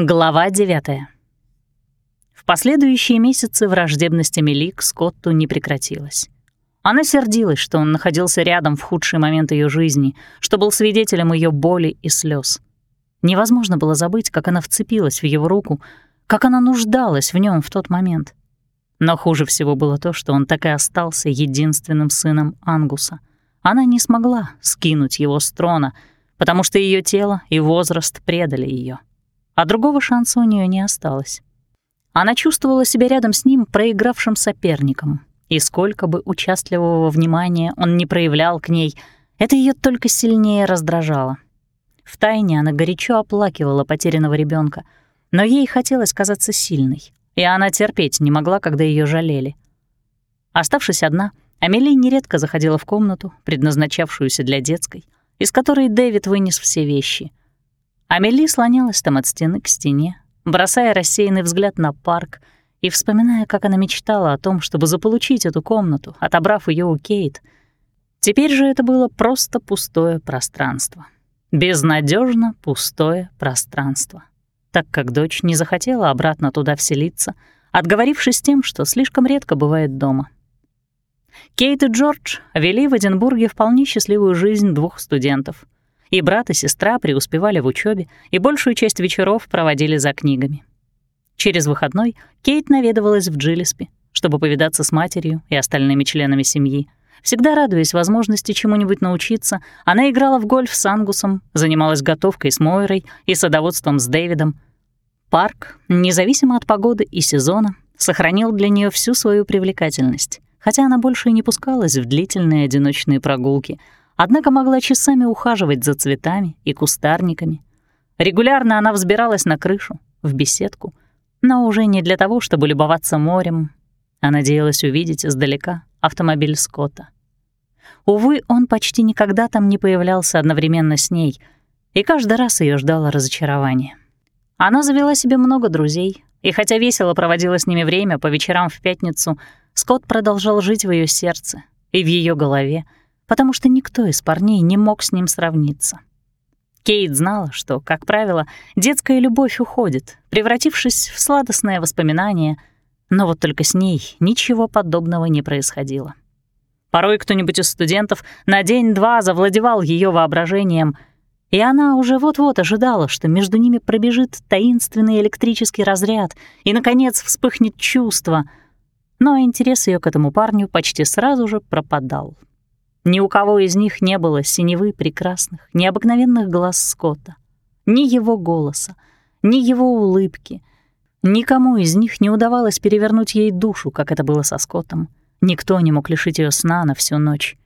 Глава 9. В последующие месяцы враждебность Эмили к Скотту не прекратилась. Она сердилась, что он находился рядом в худший момент ее жизни, что был свидетелем ее боли и слез. Невозможно было забыть, как она вцепилась в его руку, как она нуждалась в нем в тот момент. Но хуже всего было то, что он так и остался единственным сыном Ангуса. Она не смогла скинуть его с трона, потому что ее тело и возраст предали ее а другого шанса у нее не осталось. Она чувствовала себя рядом с ним проигравшим соперником, и сколько бы участливого внимания он не проявлял к ней, это ее только сильнее раздражало. Втайне она горячо оплакивала потерянного ребенка, но ей хотелось казаться сильной, и она терпеть не могла, когда ее жалели. Оставшись одна, Амелия нередко заходила в комнату, предназначавшуюся для детской, из которой Дэвид вынес все вещи. Амели слонялась там от стены к стене, бросая рассеянный взгляд на парк и вспоминая, как она мечтала о том, чтобы заполучить эту комнату, отобрав ее у Кейт. Теперь же это было просто пустое пространство. Безнадежно пустое пространство. Так как дочь не захотела обратно туда вселиться, отговорившись тем, что слишком редко бывает дома. Кейт и Джордж вели в Эдинбурге вполне счастливую жизнь двух студентов — и брат и сестра преуспевали в учебе и большую часть вечеров проводили за книгами. Через выходной Кейт наведывалась в Джилиспи, чтобы повидаться с матерью и остальными членами семьи. Всегда радуясь возможности чему-нибудь научиться, она играла в гольф с Ангусом, занималась готовкой с Мойрой и садоводством с Дэвидом. Парк, независимо от погоды и сезона, сохранил для нее всю свою привлекательность, хотя она больше и не пускалась в длительные одиночные прогулки — однако могла часами ухаживать за цветами и кустарниками. Регулярно она взбиралась на крышу, в беседку, но уже не для того, чтобы любоваться морем, а надеялась увидеть издалека автомобиль Скотта. Увы, он почти никогда там не появлялся одновременно с ней, и каждый раз ее ждало разочарование. Она завела себе много друзей, и хотя весело проводила с ними время по вечерам в пятницу, Скотт продолжал жить в ее сердце и в ее голове, потому что никто из парней не мог с ним сравниться. Кейт знала, что, как правило, детская любовь уходит, превратившись в сладостное воспоминание, но вот только с ней ничего подобного не происходило. Порой кто-нибудь из студентов на день-два завладевал ее воображением, и она уже вот-вот ожидала, что между ними пробежит таинственный электрический разряд и, наконец, вспыхнет чувство, но интерес ее к этому парню почти сразу же пропадал. Ни у кого из них не было синевы прекрасных, необыкновенных глаз Скотта, ни его голоса, ни его улыбки. Никому из них не удавалось перевернуть ей душу, как это было со Скоттом. Никто не мог лишить ее сна на всю ночь.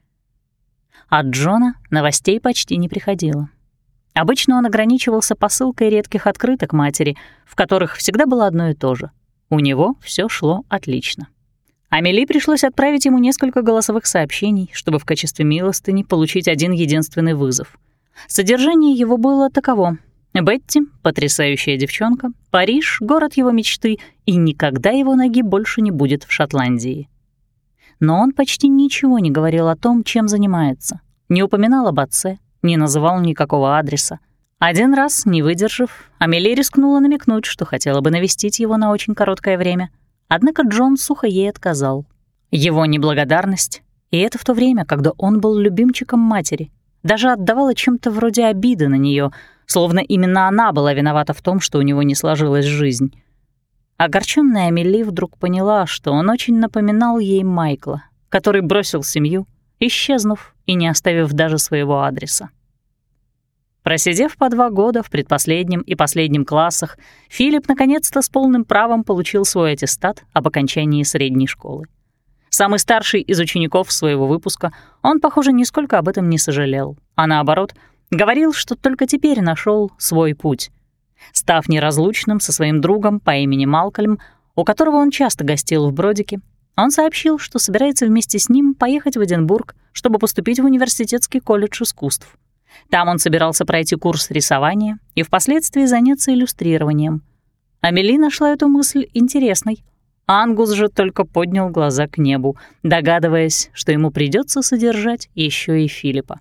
От Джона новостей почти не приходило. Обычно он ограничивался посылкой редких открыток матери, в которых всегда было одно и то же. У него все шло отлично. Амели пришлось отправить ему несколько голосовых сообщений, чтобы в качестве милостыни получить один единственный вызов. Содержание его было таково. Бетти — потрясающая девчонка, Париж — город его мечты, и никогда его ноги больше не будет в Шотландии. Но он почти ничего не говорил о том, чем занимается. Не упоминал об отце, не называл никакого адреса. Один раз, не выдержав, Амели рискнула намекнуть, что хотела бы навестить его на очень короткое время — Однако Джон сухо ей отказал. Его неблагодарность, и это в то время, когда он был любимчиком матери, даже отдавала чем-то вроде обиды на нее, словно именно она была виновата в том, что у него не сложилась жизнь. Огорченная Амели вдруг поняла, что он очень напоминал ей Майкла, который бросил семью, исчезнув и не оставив даже своего адреса. Просидев по два года в предпоследнем и последнем классах, Филипп наконец-то с полным правом получил свой аттестат об окончании средней школы. Самый старший из учеников своего выпуска, он, похоже, нисколько об этом не сожалел, а наоборот, говорил, что только теперь нашел свой путь. Став неразлучным со своим другом по имени Малкольм, у которого он часто гостил в Бродике, он сообщил, что собирается вместе с ним поехать в Эдинбург, чтобы поступить в университетский колледж искусств. Там он собирался пройти курс рисования и впоследствии заняться иллюстрированием. Амели нашла эту мысль интересной. Ангус же только поднял глаза к небу, догадываясь, что ему придется содержать еще и Филиппа.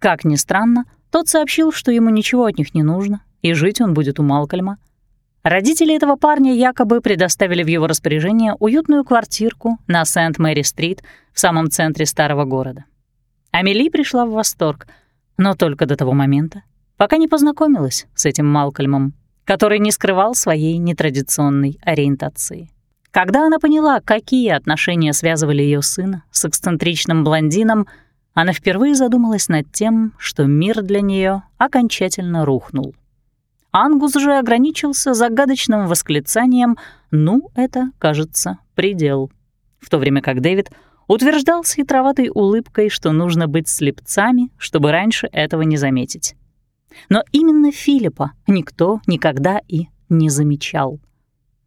Как ни странно, тот сообщил, что ему ничего от них не нужно, и жить он будет у Малкольма. Родители этого парня якобы предоставили в его распоряжение уютную квартирку на Сент-Мэри-стрит в самом центре старого города. Амели пришла в восторг, но только до того момента, пока не познакомилась с этим Малкольмом, который не скрывал своей нетрадиционной ориентации. Когда она поняла, какие отношения связывали ее сына с эксцентричным блондином, она впервые задумалась над тем, что мир для нее окончательно рухнул. Ангус же ограничился загадочным восклицанием «Ну, это, кажется, предел», в то время как Дэвид утверждал с хитроватой улыбкой, что нужно быть слепцами, чтобы раньше этого не заметить. Но именно Филиппа никто никогда и не замечал.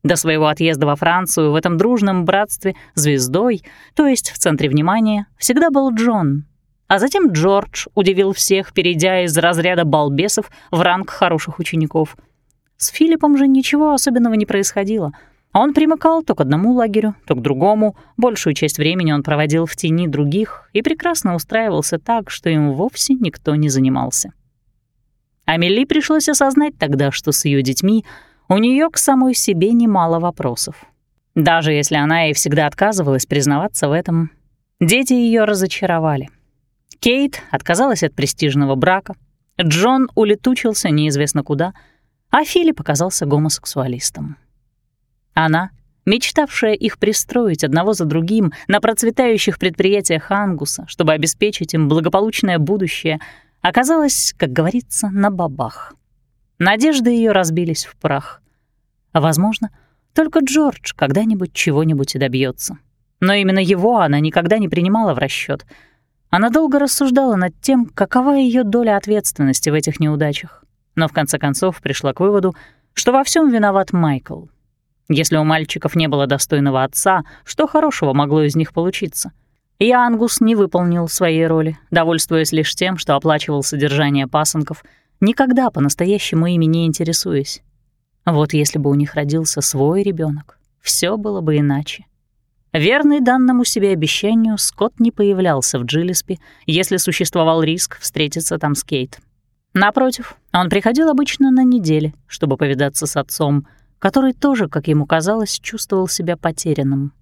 До своего отъезда во Францию в этом дружном братстве звездой, то есть в центре внимания, всегда был Джон, а затем Джордж удивил всех, перейдя из разряда балбесов в ранг хороших учеников. С Филиппом же ничего особенного не происходило. Он примыкал то к одному лагерю, то к другому. Большую часть времени он проводил в тени других и прекрасно устраивался так, что им вовсе никто не занимался. Амели пришлось осознать тогда, что с ее детьми у нее к самой себе немало вопросов. Даже если она и всегда отказывалась признаваться в этом, дети ее разочаровали. Кейт отказалась от престижного брака, Джон улетучился неизвестно куда, а Филипп оказался гомосексуалистом. Она, мечтавшая их пристроить одного за другим на процветающих предприятиях Ангуса, чтобы обеспечить им благополучное будущее, оказалась, как говорится, на бабах. Надежды ее разбились в прах. Возможно, только Джордж когда-нибудь чего-нибудь и добьется. Но именно его она никогда не принимала в расчет — она долго рассуждала над тем, какова ее доля ответственности в этих неудачах, но в конце концов пришла к выводу, что во всем виноват Майкл. Если у мальчиков не было достойного отца, что хорошего могло из них получиться? И Ангус не выполнил своей роли, довольствуясь лишь тем, что оплачивал содержание пасынков, никогда по-настоящему ими не интересуясь. Вот если бы у них родился свой ребенок, все было бы иначе. Верный данному себе обещанию, Скотт не появлялся в Джилиспи, если существовал риск встретиться там с Кейт. Напротив, он приходил обычно на неделе, чтобы повидаться с отцом, который тоже, как ему казалось, чувствовал себя потерянным.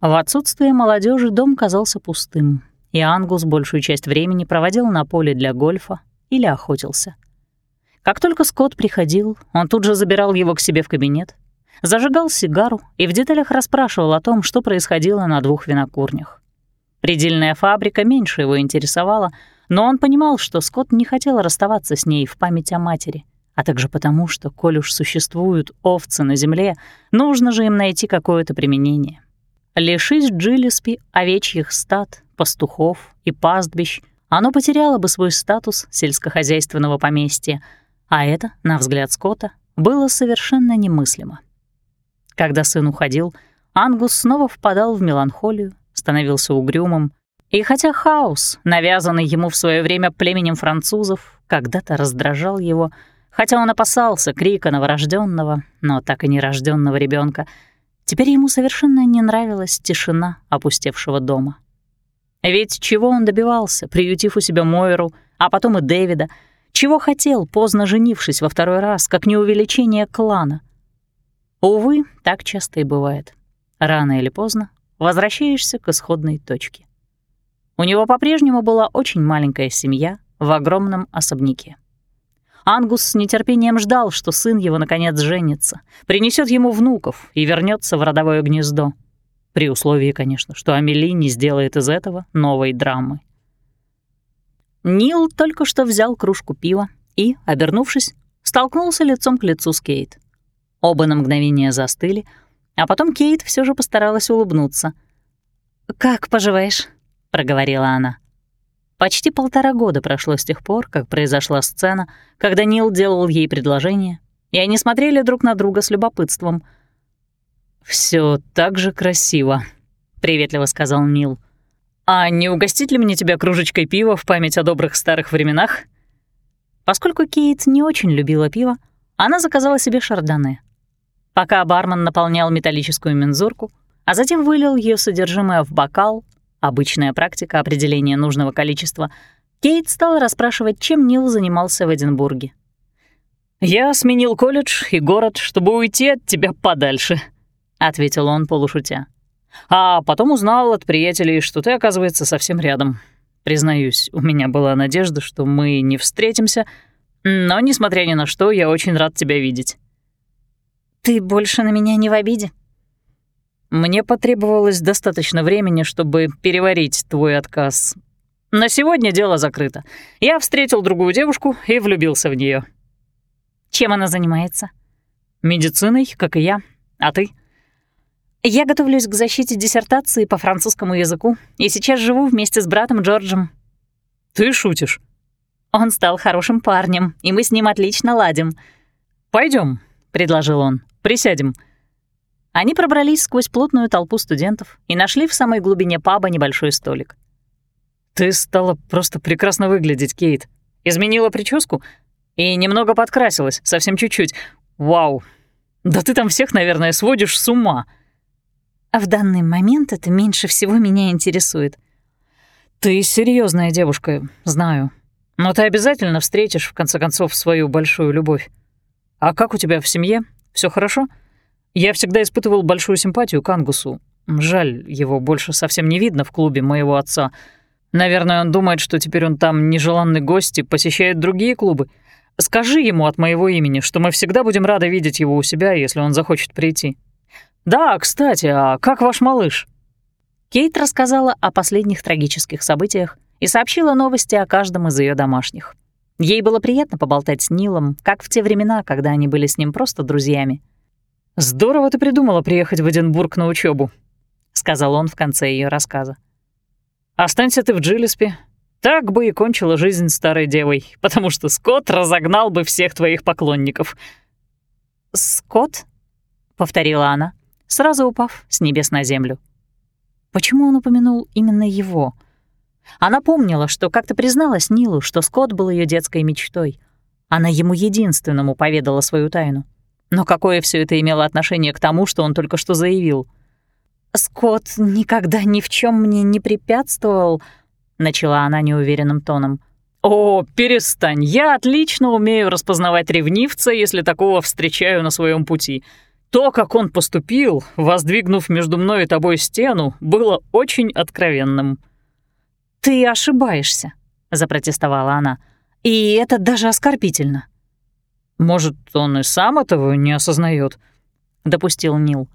В отсутствие молодежи дом казался пустым, и Ангус большую часть времени проводил на поле для гольфа или охотился. Как только Скотт приходил, он тут же забирал его к себе в кабинет, зажигал сигару и в деталях расспрашивал о том, что происходило на двух винокурнях. Предельная фабрика меньше его интересовала, но он понимал, что Скотт не хотел расставаться с ней в память о матери, а также потому, что, коль уж существуют овцы на земле, нужно же им найти какое-то применение. Лишись Джиллиспи овечьих стад, пастухов и пастбищ, оно потеряло бы свой статус сельскохозяйственного поместья, а это, на взгляд Скотта, было совершенно немыслимо. Когда сын уходил, Ангус снова впадал в меланхолию, становился угрюмым, и хотя хаос, навязанный ему в свое время племенем французов, когда-то раздражал его, хотя он опасался крика новорожденного, но так и нерожденного ребенка, теперь ему совершенно не нравилась тишина опустевшего дома. Ведь чего он добивался, приютив у себя Мойру, а потом и Дэвида, чего хотел, поздно женившись во второй раз, как не увеличение клана — Увы, так часто и бывает. Рано или поздно возвращаешься к исходной точке. У него по-прежнему была очень маленькая семья в огромном особняке. Ангус с нетерпением ждал, что сын его наконец женится, принесет ему внуков и вернется в родовое гнездо. При условии, конечно, что Амели не сделает из этого новой драмы. Нил только что взял кружку пива и, обернувшись, столкнулся лицом к лицу с Кейт. Оба на мгновение застыли, а потом Кейт все же постаралась улыбнуться. «Как поживаешь?» — проговорила она. Почти полтора года прошло с тех пор, как произошла сцена, когда Нил делал ей предложение, и они смотрели друг на друга с любопытством. Все так же красиво», — приветливо сказал Нил. «А не угостить ли мне тебя кружечкой пива в память о добрых старых временах?» Поскольку Кейт не очень любила пиво, она заказала себе шардоне. Пока бармен наполнял металлическую мензурку, а затем вылил ее содержимое в бокал, обычная практика определения нужного количества, Кейт стала расспрашивать, чем Нил занимался в Эдинбурге. «Я сменил колледж и город, чтобы уйти от тебя подальше», — ответил он полушутя. «А потом узнал от приятелей, что ты, оказывается, совсем рядом. Признаюсь, у меня была надежда, что мы не встретимся, но, несмотря ни на что, я очень рад тебя видеть». «Ты больше на меня не в обиде?» Мне потребовалось достаточно времени, чтобы переварить твой отказ. На сегодня дело закрыто. Я встретил другую девушку и влюбился в нее. Чем она занимается? Медициной, как и я. А ты? Я готовлюсь к защите диссертации по французскому языку и сейчас живу вместе с братом Джорджем. Ты шутишь? Он стал хорошим парнем, и мы с ним отлично ладим. Пойдем, предложил он. Присядем. Они пробрались сквозь плотную толпу студентов и нашли в самой глубине паба небольшой столик. «Ты стала просто прекрасно выглядеть, Кейт. Изменила прическу и немного подкрасилась, совсем чуть-чуть. Вау! Да ты там всех, наверное, сводишь с ума!» «А в данный момент это меньше всего меня интересует». «Ты серьезная девушка, знаю. Но ты обязательно встретишь, в конце концов, свою большую любовь. А как у тебя в семье? Все хорошо?» Я всегда испытывал большую симпатию к Ангусу. Жаль, его больше совсем не видно в клубе моего отца. Наверное, он думает, что теперь он там нежеланный гость и посещает другие клубы. Скажи ему от моего имени, что мы всегда будем рады видеть его у себя, если он захочет прийти. Да, кстати, а как ваш малыш? Кейт рассказала о последних трагических событиях и сообщила новости о каждом из ее домашних. Ей было приятно поболтать с Нилом, как в те времена, когда они были с ним просто друзьями. «Здорово ты придумала приехать в Эдинбург на учебу, сказал он в конце ее рассказа. «Останься ты в Джилеспе. Так бы и кончила жизнь старой девой, потому что Скотт разогнал бы всех твоих поклонников». «Скотт?» — повторила она, сразу упав с небес на землю. Почему он упомянул именно его? Она помнила, что как-то призналась Нилу, что Скотт был ее детской мечтой. Она ему единственному поведала свою тайну. Но какое все это имело отношение к тому, что он только что заявил? «Скотт никогда ни в чем мне не препятствовал», — начала она неуверенным тоном. «О, перестань, я отлично умею распознавать ревнивца, если такого встречаю на своем пути. То, как он поступил, воздвигнув между мной и тобой стену, было очень откровенным». «Ты ошибаешься», — запротестовала она. «И это даже оскорбительно». Может, он и сам этого не осознает, допустил Нил.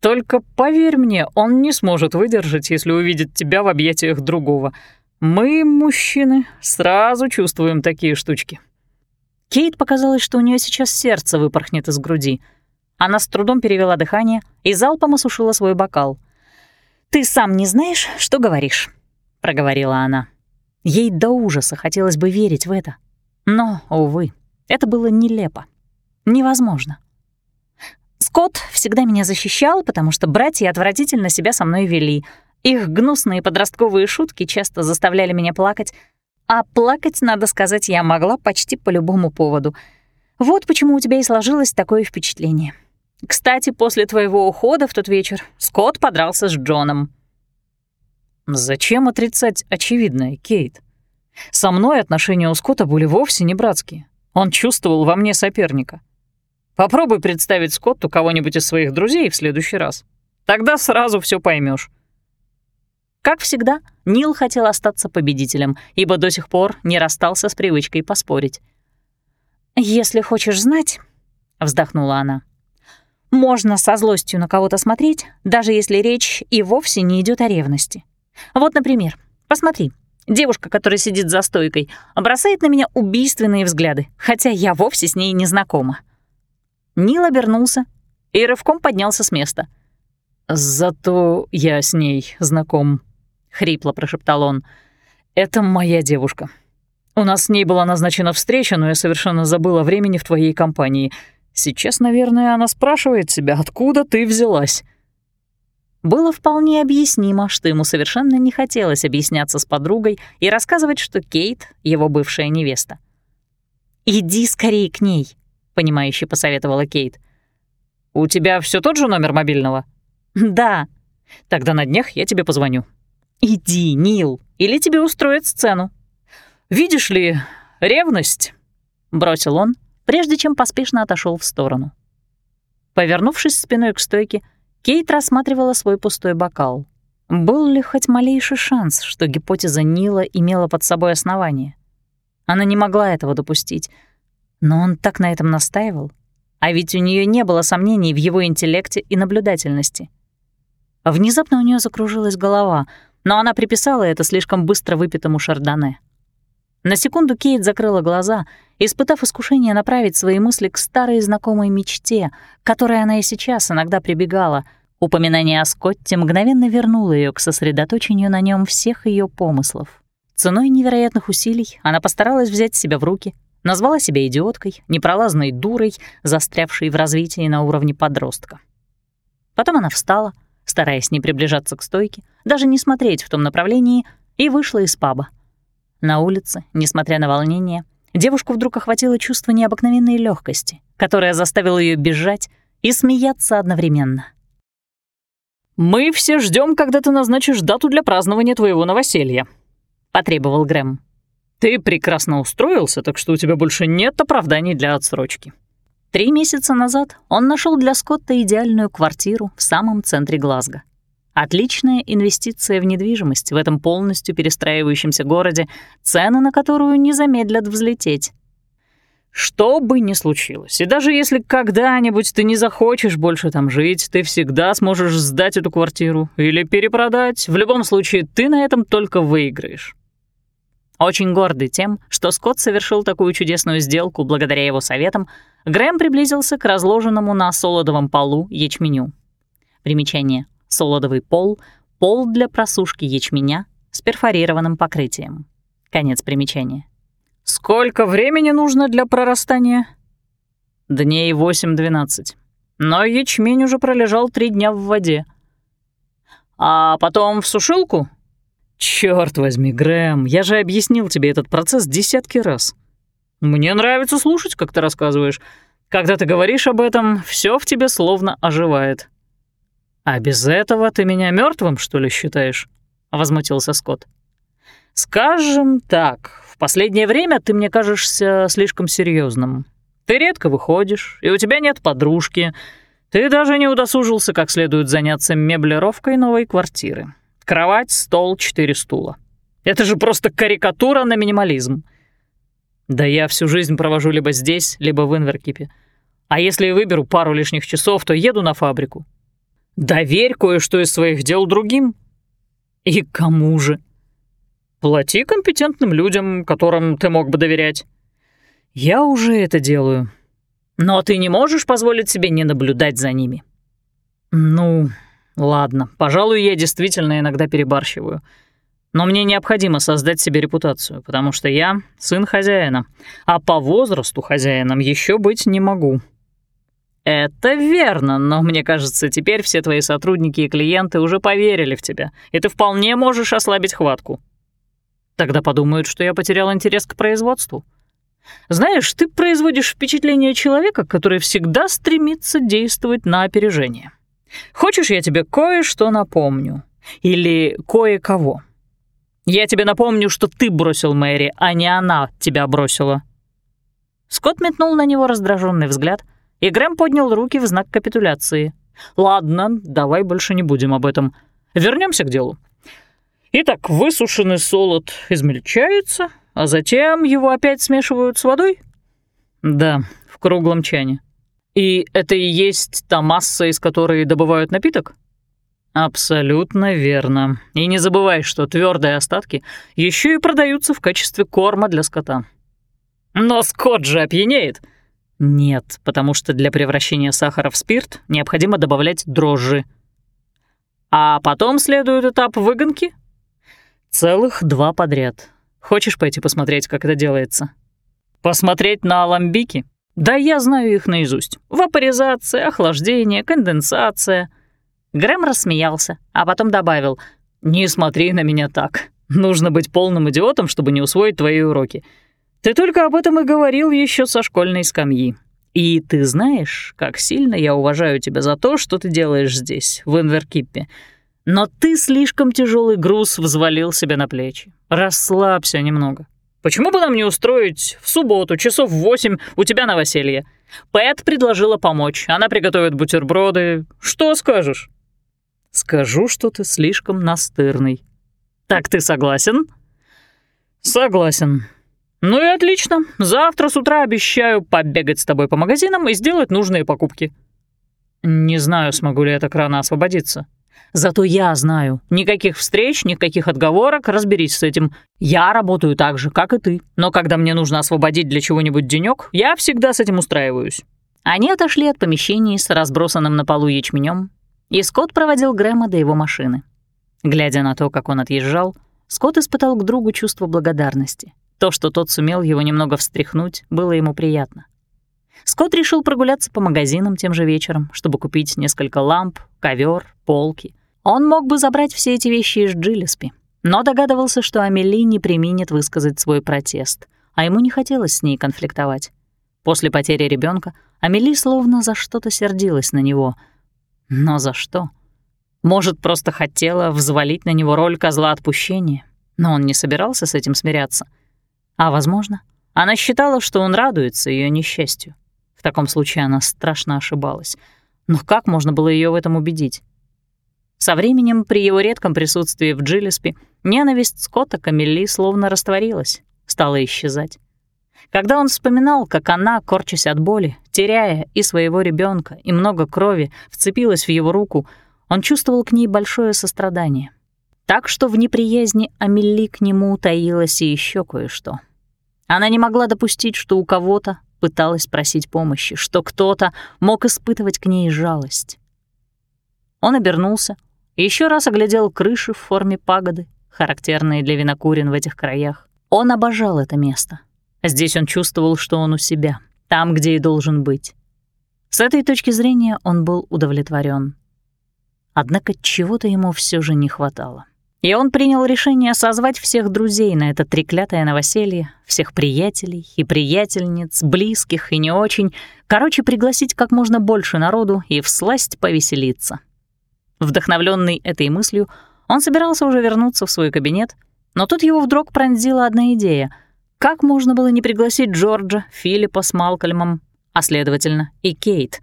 Только поверь мне, он не сможет выдержать, если увидит тебя в объятиях другого. Мы, мужчины, сразу чувствуем такие штучки. Кейт показалось, что у нее сейчас сердце выпорхнет из груди. Она с трудом перевела дыхание и залпом осушила свой бокал. «Ты сам не знаешь, что говоришь», — проговорила она. Ей до ужаса хотелось бы верить в это. Но, увы, это было нелепо. Невозможно. Скотт всегда меня защищал, потому что братья отвратительно себя со мной вели. Их гнусные подростковые шутки часто заставляли меня плакать. А плакать, надо сказать, я могла почти по любому поводу. Вот почему у тебя и сложилось такое впечатление. Кстати, после твоего ухода в тот вечер Скотт подрался с Джоном. Зачем отрицать очевидное, Кейт? Со мной отношения у Скотта были вовсе не братские. Он чувствовал во мне соперника. Попробуй представить Скотту кого-нибудь из своих друзей в следующий раз. Тогда сразу все поймешь. Как всегда, Нил хотел остаться победителем, ибо до сих пор не расстался с привычкой поспорить. «Если хочешь знать», — вздохнула она, — «можно со злостью на кого-то смотреть, даже если речь и вовсе не идет о ревности. Вот, например, посмотри, Девушка, которая сидит за стойкой, бросает на меня убийственные взгляды, хотя я вовсе с ней не знакома. Нил обернулся и рывком поднялся с места. «Зато я с ней знаком», — хрипло прошептал он. «Это моя девушка. У нас с ней была назначена встреча, но я совершенно забыла времени в твоей компании. Сейчас, наверное, она спрашивает себя, откуда ты взялась». Было вполне объяснимо, что ему совершенно не хотелось объясняться с подругой и рассказывать, что Кейт — его бывшая невеста. «Иди скорее к ней», — понимающе посоветовала Кейт. «У тебя все тот же номер мобильного?» «Да». «Тогда на днях я тебе позвоню». «Иди, Нил, или тебе устроят сцену». «Видишь ли, ревность», — бросил он, прежде чем поспешно отошел в сторону. Повернувшись спиной к стойке, Кейт рассматривала свой пустой бокал. Был ли хоть малейший шанс, что гипотеза Нила имела под собой основание? Она не могла этого допустить, но он так на этом настаивал. А ведь у нее не было сомнений в его интеллекте и наблюдательности. Внезапно у нее закружилась голова, но она приписала это слишком быстро выпитому шардоне. На секунду Кейт закрыла глаза, испытав искушение направить свои мысли к старой знакомой мечте, к которой она и сейчас иногда прибегала. Упоминание о Скотте мгновенно вернуло ее к сосредоточению на нем всех ее помыслов. Ценой невероятных усилий она постаралась взять себя в руки Назвала себя идиоткой, непролазной дурой, застрявшей в развитии на уровне подростка. Потом она встала, стараясь не приближаться к стойке, даже не смотреть в том направлении, и вышла из паба. На улице, несмотря на волнение, девушку вдруг охватило чувство необыкновенной легкости, которое заставило ее бежать и смеяться одновременно. «Мы все ждем, когда ты назначишь дату для празднования твоего новоселья», — потребовал Грэм. Ты прекрасно устроился, так что у тебя больше нет оправданий для отсрочки. Три месяца назад он нашел для Скотта идеальную квартиру в самом центре Глазго. Отличная инвестиция в недвижимость в этом полностью перестраивающемся городе, цены на которую не замедлят взлететь. Что бы ни случилось, и даже если когда-нибудь ты не захочешь больше там жить, ты всегда сможешь сдать эту квартиру или перепродать. В любом случае, ты на этом только выиграешь. Очень гордый тем, что Скотт совершил такую чудесную сделку благодаря его советам, Грэм приблизился к разложенному на солодовом полу ячменю. Примечание. Солодовый пол — пол для просушки ячменя с перфорированным покрытием. Конец примечания. «Сколько времени нужно для прорастания?» «Дней 8-12. Но ячмень уже пролежал три дня в воде». «А потом в сушилку?» Черт возьми, Грэм, я же объяснил тебе этот процесс десятки раз. Мне нравится слушать, как ты рассказываешь. Когда ты говоришь об этом, все в тебе словно оживает. А без этого ты меня мертвым, что ли, считаешь? возмутился Скотт. Скажем так, в последнее время ты мне кажешься слишком серьезным. Ты редко выходишь, и у тебя нет подружки. Ты даже не удосужился как следует заняться меблировкой новой квартиры. Кровать, стол, четыре стула. Это же просто карикатура на минимализм. Да я всю жизнь провожу либо здесь, либо в Инверкипе. А если выберу пару лишних часов, то еду на фабрику. Доверь кое-что из своих дел другим. И кому же? Плати компетентным людям, которым ты мог бы доверять. Я уже это делаю. Но ты не можешь позволить себе не наблюдать за ними. Ну, Ладно, пожалуй, я действительно иногда перебарщиваю. Но мне необходимо создать себе репутацию, потому что я сын хозяина, а по возрасту хозяином еще быть не могу. Это верно, но мне кажется, теперь все твои сотрудники и клиенты уже поверили в тебя, и ты вполне можешь ослабить хватку. Тогда подумают, что я потерял интерес к производству. Знаешь, ты производишь впечатление человека, который всегда стремится действовать на опережение. Хочешь, я тебе кое-что напомню? Или кое-кого? Я тебе напомню, что ты бросил Мэри, а не она тебя бросила». Скотт метнул на него раздраженный взгляд, и Грэм поднял руки в знак капитуляции. «Ладно, давай больше не будем об этом. Вернемся к делу. Итак, высушенный солод измельчается, а затем его опять смешивают с водой?» «Да, в круглом чане». И это и есть та масса, из которой добывают напиток? Абсолютно верно. И не забывай, что твердые остатки еще и продаются в качестве корма для скота. Но скот же опьянеет. Нет, потому что для превращения сахара в спирт необходимо добавлять дрожжи. А потом следует этап выгонки? Целых два подряд. Хочешь пойти посмотреть, как это делается? Посмотреть на аламбики? Да я знаю их наизусть. Вапоризация, охлаждение, конденсация. Грэм рассмеялся, а потом добавил, «Не смотри на меня так. Нужно быть полным идиотом, чтобы не усвоить твои уроки. Ты только об этом и говорил еще со школьной скамьи. И ты знаешь, как сильно я уважаю тебя за то, что ты делаешь здесь, в Инверкиппе. Но ты слишком тяжелый груз взвалил себе на плечи. Расслабься немного. Почему бы нам не устроить в субботу часов в восемь у тебя новоселье? Пэт предложила помочь. Она приготовит бутерброды. Что скажешь?» «Скажу, что ты слишком настырный». «Так ты согласен?» «Согласен. Ну и отлично. Завтра с утра обещаю побегать с тобой по магазинам и сделать нужные покупки». «Не знаю, смогу ли я так рано освободиться». Зато я знаю, никаких встреч, никаких отговорок, разберись с этим. Я работаю так же, как и ты. Но когда мне нужно освободить для чего-нибудь денёк, я всегда с этим устраиваюсь». Они отошли от помещений с разбросанным на полу ячменём, и Скотт проводил Грэма до его машины. Глядя на то, как он отъезжал, Скотт испытал к другу чувство благодарности. То, что тот сумел его немного встряхнуть, было ему приятно. Скотт решил прогуляться по магазинам тем же вечером, чтобы купить несколько ламп, ковер, полки. Он мог бы забрать все эти вещи из Джилеспи, но догадывался, что Амели не применит высказать свой протест, а ему не хотелось с ней конфликтовать. После потери ребенка Амели словно за что-то сердилась на него. Но за что? Может, просто хотела взвалить на него роль козла отпущения, но он не собирался с этим смиряться. А, возможно, она считала, что он радуется ее несчастью. В таком случае она страшно ошибалась. Но как можно было ее в этом убедить? Со временем, при его редком присутствии в Джилеспи, ненависть Скотта к Амели словно растворилась, стала исчезать. Когда он вспоминал, как она, корчась от боли, теряя и своего ребенка, и много крови, вцепилась в его руку, он чувствовал к ней большое сострадание. Так что в неприязни Амели к нему утаилось и еще кое-что. Она не могла допустить, что у кого-то пыталась просить помощи, что кто-то мог испытывать к ней жалость. Он обернулся еще раз оглядел крыши в форме пагоды, характерные для винокурен в этих краях. Он обожал это место. Здесь он чувствовал, что он у себя, там, где и должен быть. С этой точки зрения он был удовлетворен. Однако чего-то ему все же не хватало. И он принял решение созвать всех друзей на это треклятое новоселье, всех приятелей и приятельниц, близких и не очень, короче, пригласить как можно больше народу и всласть повеселиться. Вдохновленный этой мыслью, он собирался уже вернуться в свой кабинет, но тут его вдруг пронзила одна идея. Как можно было не пригласить Джорджа, Филиппа с Малкольмом, а, следовательно, и Кейт?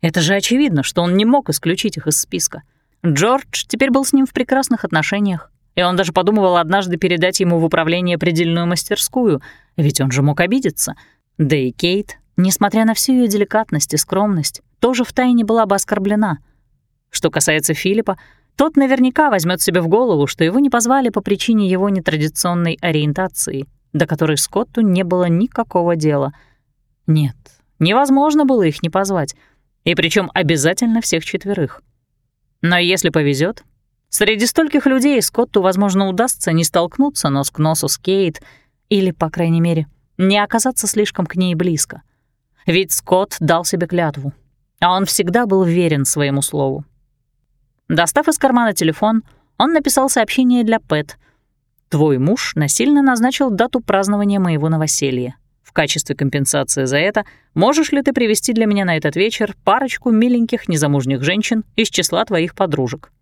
Это же очевидно, что он не мог исключить их из списка — Джордж теперь был с ним в прекрасных отношениях, и он даже подумывал однажды передать ему в управление предельную мастерскую, ведь он же мог обидеться. Да и Кейт, несмотря на всю ее деликатность и скромность, тоже втайне была бы оскорблена. Что касается Филиппа, тот наверняка возьмет себе в голову, что его не позвали по причине его нетрадиционной ориентации, до которой Скотту не было никакого дела. Нет, невозможно было их не позвать, и причем обязательно всех четверых. Но если повезет, среди стольких людей Скотту, возможно, удастся не столкнуться нос к носу с Кейт или, по крайней мере, не оказаться слишком к ней близко. Ведь Скотт дал себе клятву, а он всегда был верен своему слову. Достав из кармана телефон, он написал сообщение для Пэт. «Твой муж насильно назначил дату празднования моего новоселья. В качестве компенсации за это можешь ли ты привести для меня на этот вечер парочку миленьких незамужних женщин из числа твоих подружек?»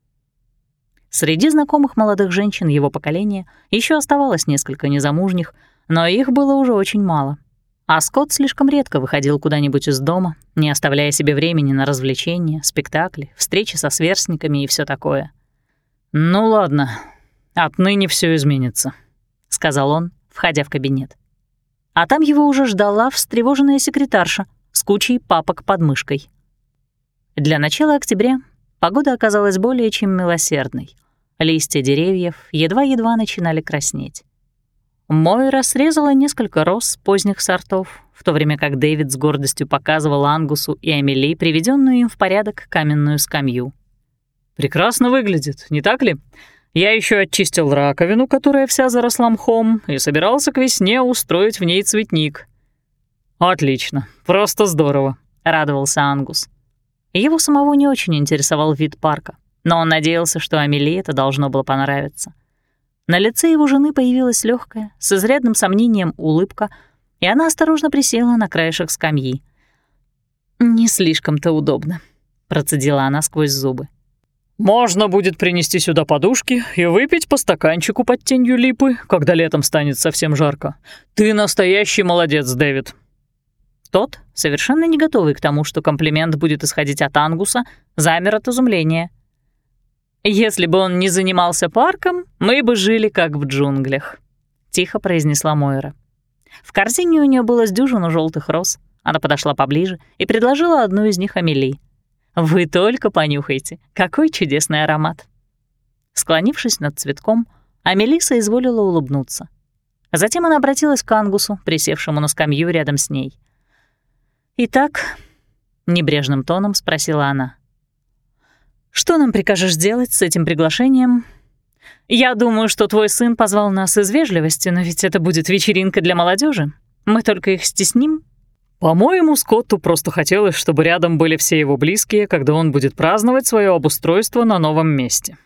Среди знакомых молодых женщин его поколения еще оставалось несколько незамужних, но их было уже очень мало. А Скотт слишком редко выходил куда-нибудь из дома, не оставляя себе времени на развлечения, спектакли, встречи со сверстниками и все такое. «Ну ладно, отныне все изменится», — сказал он, входя в кабинет а там его уже ждала встревоженная секретарша с кучей папок под мышкой. Для начала октября погода оказалась более чем милосердной. Листья деревьев едва-едва начинали краснеть. Мойра срезала несколько роз поздних сортов, в то время как Дэвид с гордостью показывал Ангусу и Амели приведенную им в порядок каменную скамью. «Прекрасно выглядит, не так ли? Я еще очистил раковину, которая вся заросла мхом, и собирался к весне устроить в ней цветник. «Отлично, просто здорово», — радовался Ангус. Его самого не очень интересовал вид парка, но он надеялся, что Амели это должно было понравиться. На лице его жены появилась легкая, с изрядным сомнением улыбка, и она осторожно присела на краешек скамьи. «Не слишком-то удобно», — процедила она сквозь зубы. Можно будет принести сюда подушки и выпить по стаканчику под тенью липы, когда летом станет совсем жарко. Ты настоящий молодец, Дэвид». Тот, совершенно не готовый к тому, что комплимент будет исходить от Ангуса, замер от изумления. «Если бы он не занимался парком, мы бы жили как в джунглях», — тихо произнесла Мойра. В корзине у нее было с дюжину желтых роз. Она подошла поближе и предложила одну из них Амели. «Вы только понюхайте, какой чудесный аромат!» Склонившись над цветком, Амели соизволила улыбнуться. Затем она обратилась к Ангусу, присевшему на скамью рядом с ней. «Итак», — небрежным тоном спросила она, «что нам прикажешь делать с этим приглашением я думаю, что твой сын позвал нас из вежливости, но ведь это будет вечеринка для молодежи. Мы только их стесним. По-моему, Скотту просто хотелось, чтобы рядом были все его близкие, когда он будет праздновать свое обустройство на новом месте.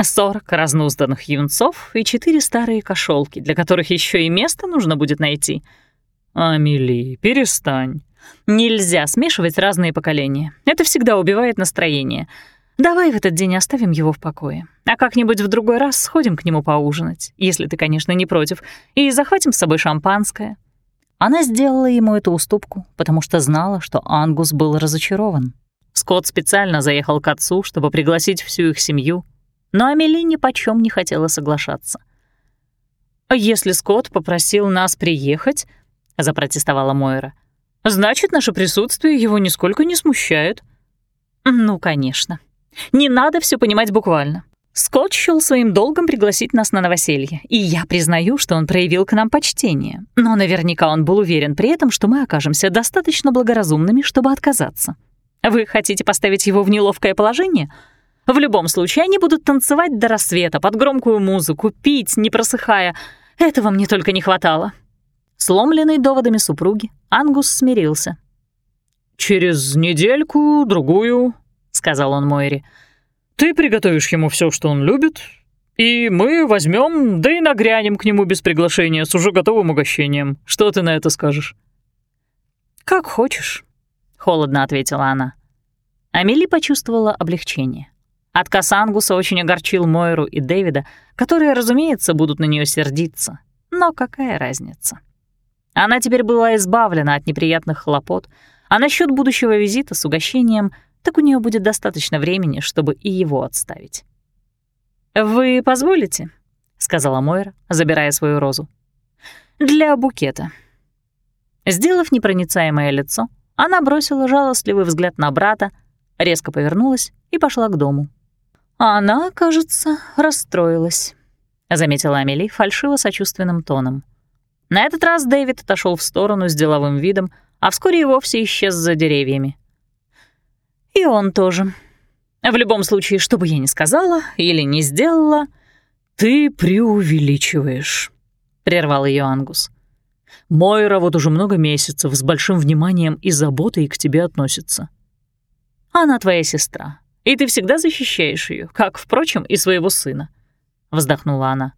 Сорок разнузданных юнцов и четыре старые кошелки, для которых еще и место нужно будет найти. Амели, перестань. Нельзя смешивать разные поколения. Это всегда убивает настроение. Давай в этот день оставим его в покое, а как-нибудь в другой раз сходим к нему поужинать, если ты, конечно, не против, и захватим с собой шампанское». Она сделала ему эту уступку, потому что знала, что Ангус был разочарован. Скотт специально заехал к отцу, чтобы пригласить всю их семью, но Амели ни почем не хотела соглашаться. «Если Скотт попросил нас приехать», — запротестовала Мойра, «значит, наше присутствие его нисколько не смущает». «Ну, конечно», не надо все понимать буквально. Скотт счёл своим долгом пригласить нас на новоселье, и я признаю, что он проявил к нам почтение. Но наверняка он был уверен при этом, что мы окажемся достаточно благоразумными, чтобы отказаться. Вы хотите поставить его в неловкое положение? В любом случае, они будут танцевать до рассвета под громкую музыку, пить, не просыхая. Этого мне только не хватало. Сломленный доводами супруги, Ангус смирился. «Через недельку, другую, — сказал он Мойре. «Ты приготовишь ему все, что он любит, и мы возьмем, да и нагрянем к нему без приглашения с уже готовым угощением. Что ты на это скажешь?» «Как хочешь», — холодно ответила она. Амели почувствовала облегчение. Отказ Ангуса очень огорчил Мойру и Дэвида, которые, разумеется, будут на нее сердиться. Но какая разница? Она теперь была избавлена от неприятных хлопот, а насчет будущего визита с угощением — так у нее будет достаточно времени, чтобы и его отставить. «Вы позволите?» — сказала Мойра, забирая свою розу. «Для букета». Сделав непроницаемое лицо, она бросила жалостливый взгляд на брата, резко повернулась и пошла к дому. «Она, кажется, расстроилась», — заметила Амели фальшиво-сочувственным тоном. На этот раз Дэвид отошел в сторону с деловым видом, а вскоре и вовсе исчез за деревьями. И он тоже. В любом случае, что бы я ни сказала или не сделала, ты преувеличиваешь, прервал ее Ангус. Мойра вот уже много месяцев с большим вниманием и заботой к тебе относится. Она твоя сестра, и ты всегда защищаешь ее, как, впрочем, и своего сына, вздохнула она.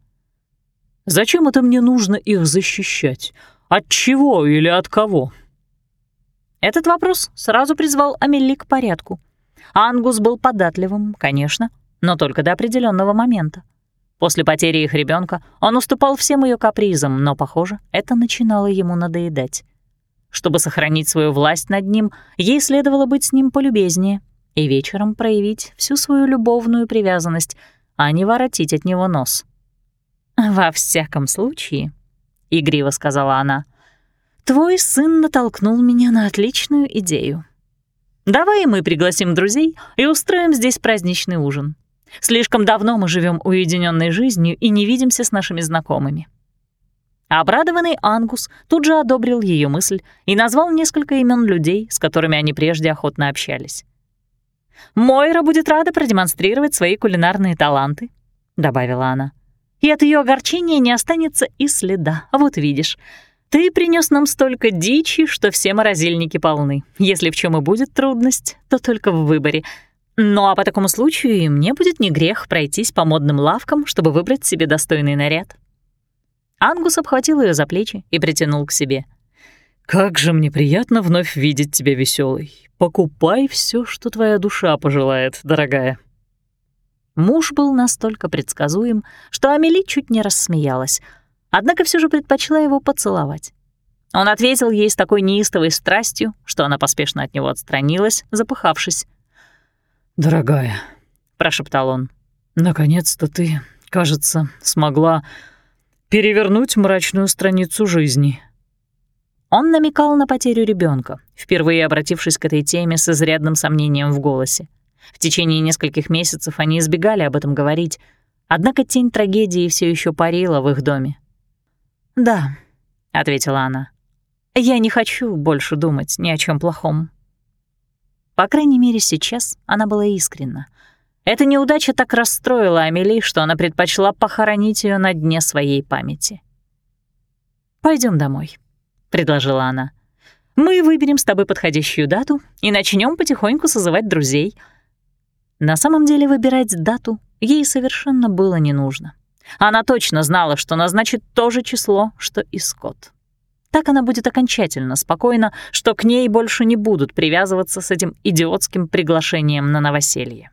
Зачем это мне нужно их защищать? От чего или от кого? Этот вопрос сразу призвал Амели к порядку. Ангус был податливым, конечно, но только до определенного момента. После потери их ребенка он уступал всем ее капризам, но, похоже, это начинало ему надоедать. Чтобы сохранить свою власть над ним, ей следовало быть с ним полюбезнее и вечером проявить всю свою любовную привязанность, а не воротить от него нос. «Во всяком случае», — игриво сказала она, Твой сын натолкнул меня на отличную идею. Давай мы пригласим друзей и устроим здесь праздничный ужин. Слишком давно мы живем уединенной жизнью и не видимся с нашими знакомыми. Обрадованный Ангус тут же одобрил ее мысль и назвал несколько имен людей, с которыми они прежде охотно общались. «Мойра будет рада продемонстрировать свои кулинарные таланты», — добавила она. «И от ее огорчения не останется и следа, вот видишь. Ты принес нам столько дичи, что все морозильники полны. Если в чем и будет трудность, то только в выборе. Ну а по такому случаю мне будет не грех пройтись по модным лавкам, чтобы выбрать себе достойный наряд. Ангус обхватил ее за плечи и притянул к себе. Как же мне приятно вновь видеть тебя веселой. Покупай все, что твоя душа пожелает, дорогая». Муж был настолько предсказуем, что Амели чуть не рассмеялась, однако все же предпочла его поцеловать. Он ответил ей с такой неистовой страстью, что она поспешно от него отстранилась, запыхавшись. «Дорогая», — прошептал он, — «наконец-то ты, кажется, смогла перевернуть мрачную страницу жизни». Он намекал на потерю ребенка, впервые обратившись к этой теме с изрядным сомнением в голосе. В течение нескольких месяцев они избегали об этом говорить, однако тень трагедии все еще парила в их доме. «Да», — ответила она, — «я не хочу больше думать ни о чем плохом». По крайней мере, сейчас она была искренна. Эта неудача так расстроила Амели, что она предпочла похоронить ее на дне своей памяти. Пойдем домой», предложила она. «Мы выберем с тобой подходящую дату и начнем потихоньку созывать друзей». На самом деле выбирать дату ей совершенно было не нужно. Она точно знала, что назначит то же число, что и Скотт. Так она будет окончательно спокойна, что к ней больше не будут привязываться с этим идиотским приглашением на новоселье.